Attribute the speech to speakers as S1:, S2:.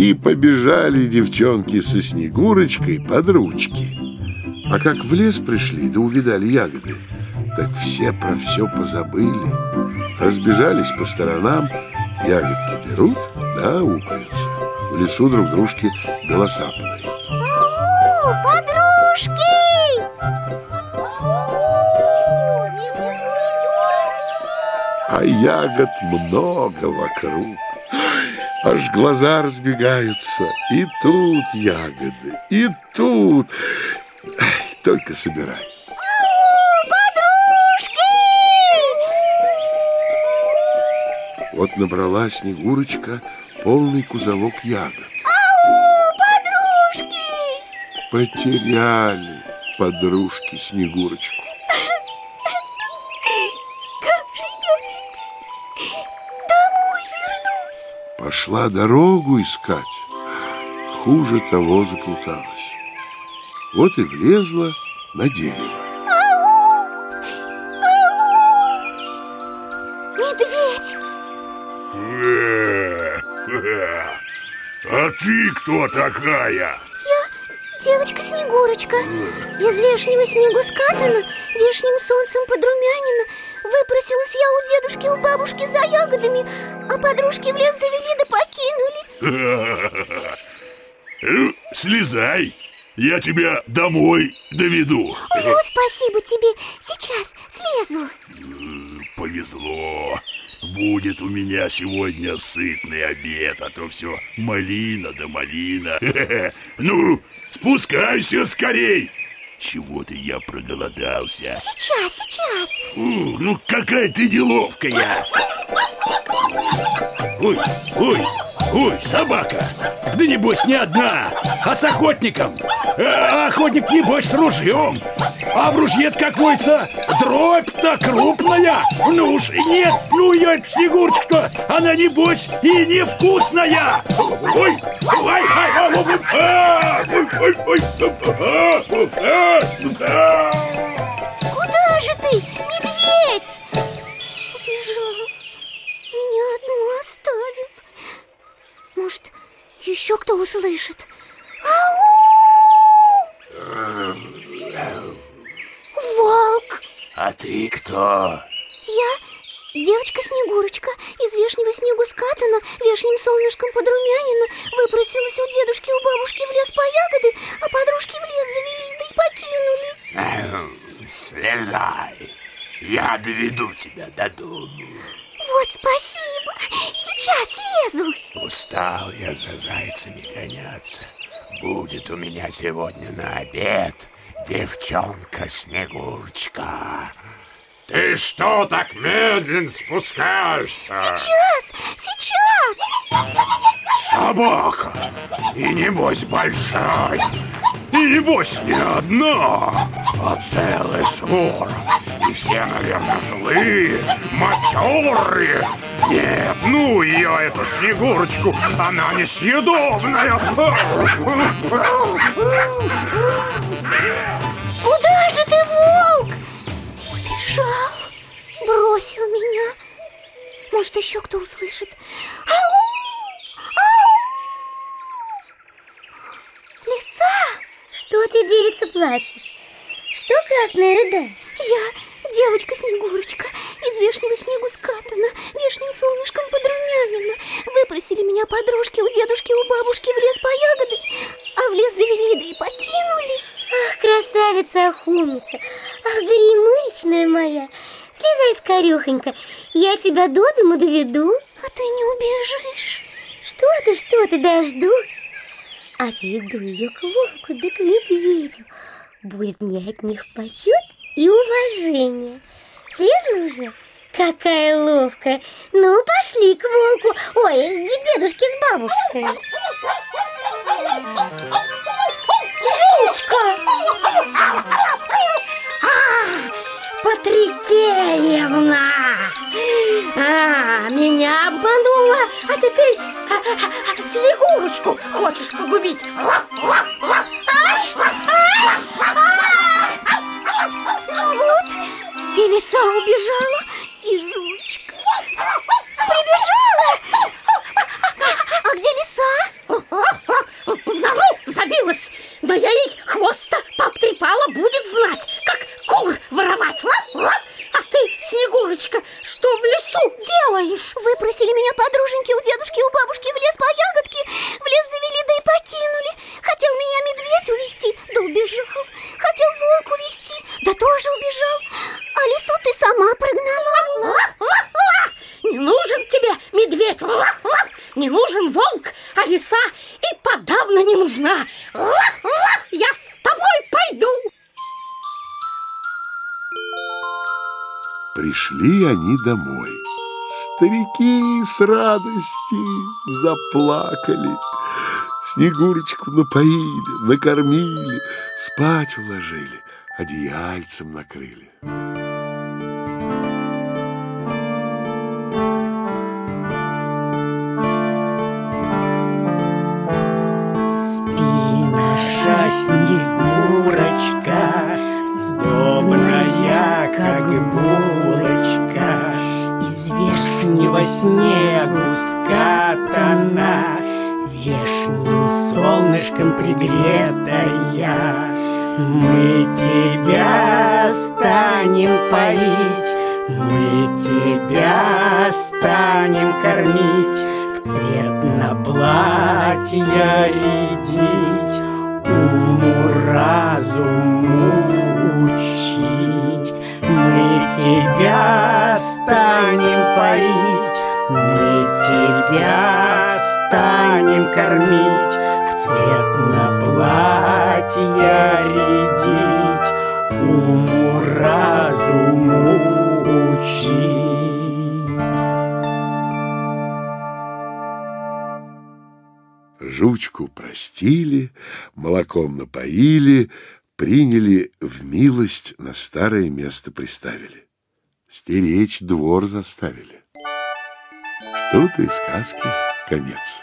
S1: И побежали девчонки со Снегурочкой под ручки. А как в лес пришли, да увидали ягоды, так все про все позабыли. Разбежались по сторонам, ягодки берут, да укаются. В лесу друг дружке голоса подают.
S2: Ау, подружки!
S1: А ягод много вокруг. Аж глаза разбегаются. И тут ягоды, и тут. Ай, только собирай.
S2: Ау, подружки!
S1: Вот набрала Снегурочка полный кузовок ягод.
S2: Ау, подружки!
S1: Потеряли подружки Снегурочку. Пошла дорогу искать. Хуже того заплуталась. Вот и влезла на дерево.
S2: Медведь!
S3: А ты кто такая?
S2: Я девочка Снегурочка Из вешнего снегу скатана Вешним солнцем подрумянина Выпросилась я у дедушки, у бабушки за ягодами А подружки в лес завели
S3: Слезай, я тебя домой доведу.
S2: Вот спасибо тебе, сейчас слезу
S3: Повезло. Будет у меня сегодня сытный обед, а то все малина да малина. Ну, спускайся скорей. Чего-то я проголодался.
S2: Сейчас, сейчас
S3: Фу, ну какая ты неловкая. Ой, ой, ой, собака. Да небось не одна, а с охотником. А охотник небось с ружьем. А в ружье какой-то дробь-то крупная. Ну уж нет, ну я снегурочка, она небось и невкусная. Ой, ой, ой, ой, ой, а, а, а, а.
S2: Куда же ты, медведь? Убежал Меня одну оставил Может, еще кто услышит Ау! Волк!
S3: А ты кто?
S2: Я девочка Снегурочка Из вешнего снегу скатана Вешним солнышком подрумянина Выпросилась у дедушки, у бабушки в лес по ягоды А подружки в лес завели, да и покинули
S3: Слезай, я доведу тебя до дома.
S2: Вот спасибо Сейчас слезу
S3: Устал я за зайцами гоняться. Будет у меня сегодня на обед девчонка Снегурочка. Ты что так медленно спускаешься?
S2: Сейчас, сейчас
S3: Собака! И небось большая! И небось не одна, а целая свора! Все, наверное, злые, матерые! Нет, ну ее, эту Снегурочку, она несъедобная!
S2: Куда же ты, волк? Убежал Бросил меня Может, еще кто услышит Ау! Ау! Лиса
S4: Что ты, девица, плачешь? Что красная рыдаешь?
S2: Я девочка Снегурочка Из вешнего снегу скатана Вешним солнышком подрумянина Выпросили меня подружки у дедушки, у бабушки в лес по ягоды А в лес завели, да и покинули.
S4: Ах, красавица Ахумница, ах, горемычная моя. Слезай скорехонька, я тебя до дому доведу.
S2: А ты не убежишь.
S4: Что ты, что ты, дождусь? Отведу ее к волку да к медведю. Будет мне от них почет и уважение Слезла уже? Какая ловкая Ну, пошли к волку Ой, к дедушке с бабушкой Жучка! Патрикеевна! А, меня обманула, а теперь а, а, а, Снегурочку хочешь погубить?
S2: Мамочка, что в лесу делаешь? Выпросили меня подруженьки у дедушки, у бабушки в лес по ягодке. В лес завели, да и покинули. Хотел меня медведь увести, да убежал. Хотел волк увести, да тоже убежал. А лесу ты сама прогнала.
S4: Не нужен тебе медведь, не нужен волк, а лиса и подавно не нужна.
S1: Пришли они домой. Старики с радости заплакали. Снегурочку напоили, накормили, спать уложили, одеяльцем накрыли.
S2: Вешнего снегу скатана, Вешним солнышком пригретая. Мы тебя станем поить, Мы тебя станем кормить, В цвет на платье рядить, Уму разуму учить. Мы тебя станем Мы тебя станем кормить, В цвет на платье рядить, Уму разуму учить.
S1: Жучку простили, молоком напоили, приняли в милость, на старое место приставили. Стеречь двор заставили. Тут и сказки конец.